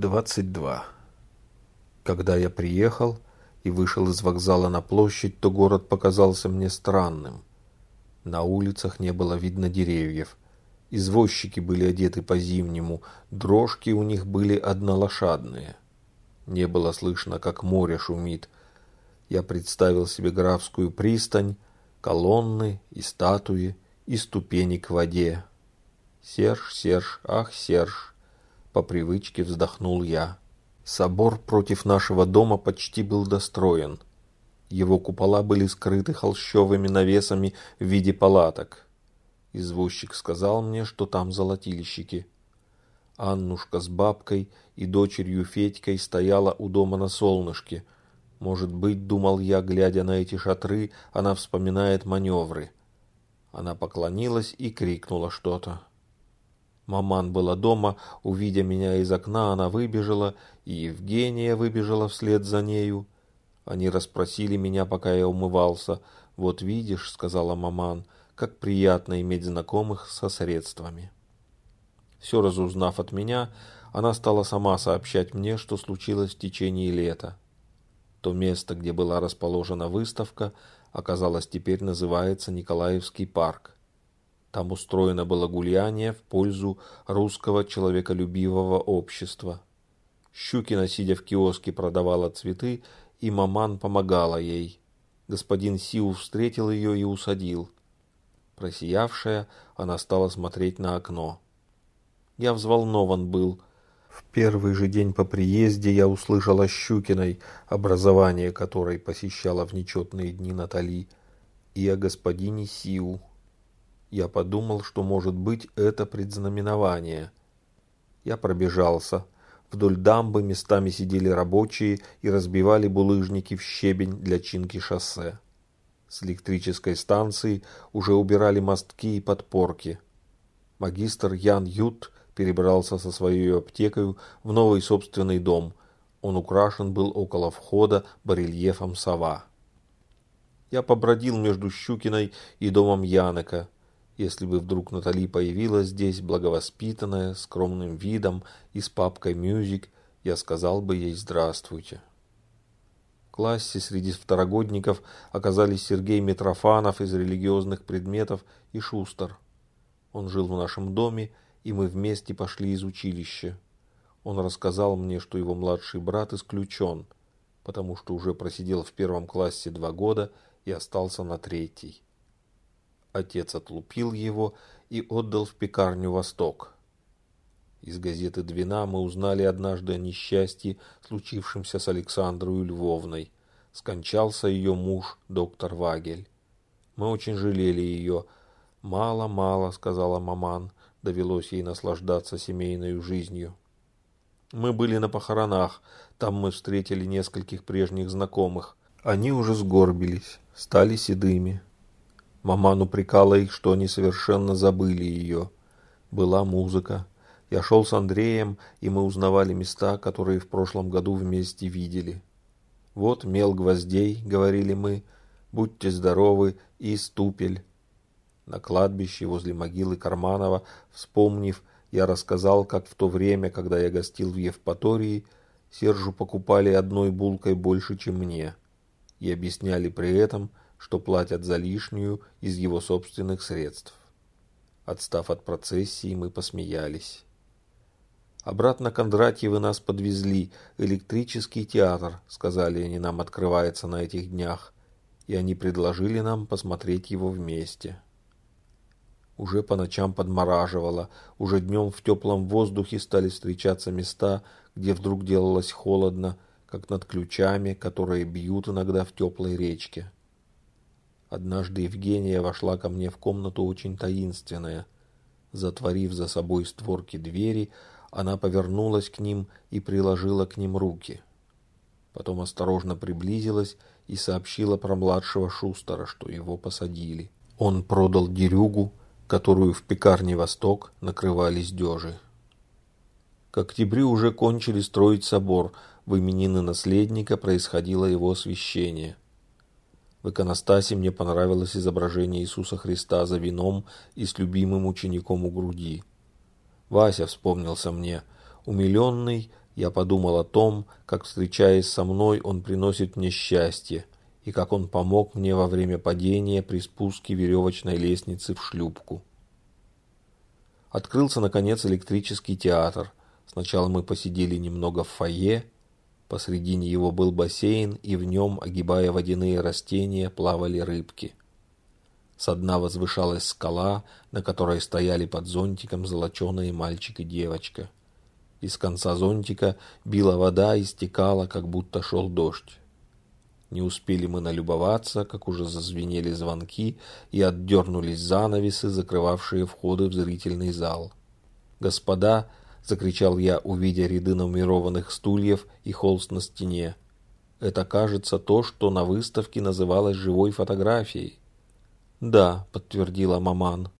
22. Когда я приехал и вышел из вокзала на площадь, то город показался мне странным. На улицах не было видно деревьев. Извозчики были одеты по-зимнему, дрожки у них были однолошадные. Не было слышно, как море шумит. Я представил себе графскую пристань, колонны и статуи, и ступени к воде. Серж, Серж, ах, Серж, по привычке вздохнул я. Собор против нашего дома почти был достроен. Его купола были скрыты холщовыми навесами в виде палаток. Извозчик сказал мне, что там золотильщики. Аннушка с бабкой и дочерью Федькой стояла у дома на солнышке. Может быть, думал я, глядя на эти шатры, она вспоминает маневры. Она поклонилась и крикнула что-то. Маман была дома, увидя меня из окна, она выбежала, и Евгения выбежала вслед за нею. Они расспросили меня, пока я умывался. «Вот видишь», — сказала маман, — «как приятно иметь знакомых со средствами». Все разузнав от меня, она стала сама сообщать мне, что случилось в течение лета. То место, где была расположена выставка, оказалось теперь называется Николаевский парк. Там устроено было гуляние в пользу русского человеколюбивого общества. Щукина, сидя в киоске, продавала цветы, и маман помогала ей. Господин Сиу встретил ее и усадил. Просиявшая, она стала смотреть на окно. Я взволнован был. В первый же день по приезде я услышал о Щукиной, образование которой посещала в нечетные дни Натали, и о господине Сиу. Я подумал, что, может быть, это предзнаменование. Я пробежался. Вдоль дамбы местами сидели рабочие и разбивали булыжники в щебень для чинки шоссе. С электрической станции уже убирали мостки и подпорки. Магистр Ян Ют перебрался со своей аптекой в новый собственный дом. Он украшен был около входа барельефом сова. Я побродил между Щукиной и домом Янека если бы вдруг Натали появилась здесь, благовоспитанная, скромным видом и с папкой «Мюзик», я сказал бы ей «Здравствуйте». В классе среди второгодников оказались Сергей Митрофанов из религиозных предметов и Шустер. Он жил в нашем доме, и мы вместе пошли из училища. Он рассказал мне, что его младший брат исключен, потому что уже просидел в первом классе два года и остался на третий. Отец отлупил его и отдал в пекарню «Восток». Из газеты «Двина» мы узнали однажды о несчастье, случившемся с Александрой Львовной. Скончался ее муж, доктор Вагель. Мы очень жалели ее. «Мало-мало», — сказала маман, — довелось ей наслаждаться семейной жизнью. Мы были на похоронах, там мы встретили нескольких прежних знакомых. Они уже сгорбились, стали седыми. Маман упрекала их, что они совершенно забыли ее. Была музыка. Я шел с Андреем, и мы узнавали места, которые в прошлом году вместе видели. «Вот мел гвоздей», — говорили мы, — «будьте здоровы» и «ступель». На кладбище возле могилы Карманова, вспомнив, я рассказал, как в то время, когда я гостил в Евпатории, Сержу покупали одной булкой больше, чем мне, и объясняли при этом, что платят за лишнюю из его собственных средств. Отстав от процессии, мы посмеялись. Обратно Кондратьевы нас подвезли. Электрический театр, сказали они нам, открывается на этих днях. И они предложили нам посмотреть его вместе. Уже по ночам подмораживало, уже днем в теплом воздухе стали встречаться места, где вдруг делалось холодно, как над ключами, которые бьют иногда в теплой речке. Однажды Евгения вошла ко мне в комнату очень таинственная. Затворив за собой створки двери, она повернулась к ним и приложила к ним руки. Потом осторожно приблизилась и сообщила про младшего Шустера, что его посадили. Он продал дерюгу, которую в пекарне «Восток» накрывали дежи. К октябрю уже кончили строить собор, в именины наследника происходило его освящение. В иконостасе мне понравилось изображение Иисуса Христа за вином и с любимым учеником у груди. Вася вспомнился мне, умиленный, Я подумал о том, как, встречаясь со мной, он приносит мне счастье, и как он помог мне во время падения при спуске веревочной лестницы в шлюпку. Открылся, наконец, электрический театр. Сначала мы посидели немного в фойе. Посредине его был бассейн, и в нем, огибая водяные растения, плавали рыбки. Со дна возвышалась скала, на которой стояли под зонтиком золоченые мальчик и девочка. Из конца зонтика била вода и стекала, как будто шел дождь. Не успели мы налюбоваться, как уже зазвенели звонки и отдернулись занавесы, закрывавшие входы в зрительный зал. «Господа!» — закричал я, увидя ряды нумерованных стульев и холст на стене. «Это, кажется, то, что на выставке называлось живой фотографией». «Да», — подтвердила маман.